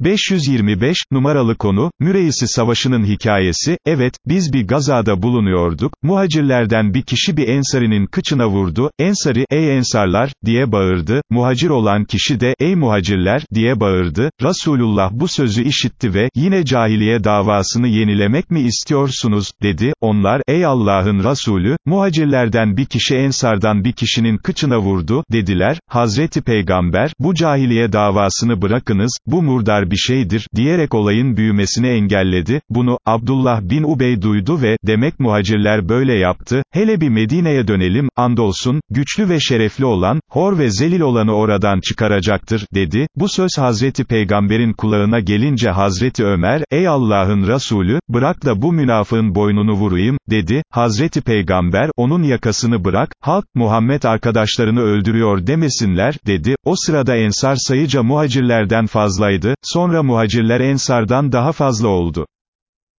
525, numaralı konu, Müreyisi Savaşı'nın hikayesi, evet, biz bir gazada bulunuyorduk, muhacirlerden bir kişi bir ensarinin kıçına vurdu, ensari, ey ensarlar, diye bağırdı, muhacir olan kişi de, ey muhacirler, diye bağırdı, Resulullah bu sözü işitti ve, yine cahiliye davasını yenilemek mi istiyorsunuz, dedi, onlar, ey Allah'ın Resulü, muhacirlerden bir kişi ensardan bir kişinin kıçına vurdu, dediler, Hazreti Peygamber, bu cahiliye davasını bırakınız, bu murdar bir şeydir, diyerek olayın büyümesini engelledi, bunu, Abdullah bin Ubey duydu ve, demek muhacirler böyle yaptı, hele bir Medine'ye dönelim, andolsun, güçlü ve şerefli olan, hor ve zelil olanı oradan çıkaracaktır, dedi, bu söz Hazreti Peygamber'in kulağına gelince Hazreti Ömer, ey Allah'ın Resulü, bırak da bu münafığın boynunu vurayım, dedi, Hazreti Peygamber, onun yakasını bırak, halk, Muhammed arkadaşlarını öldürüyor demesinler, dedi, o sırada ensar sayıca muhacirlerden fazlaydı, sonra muhacirler ensardan daha fazla oldu.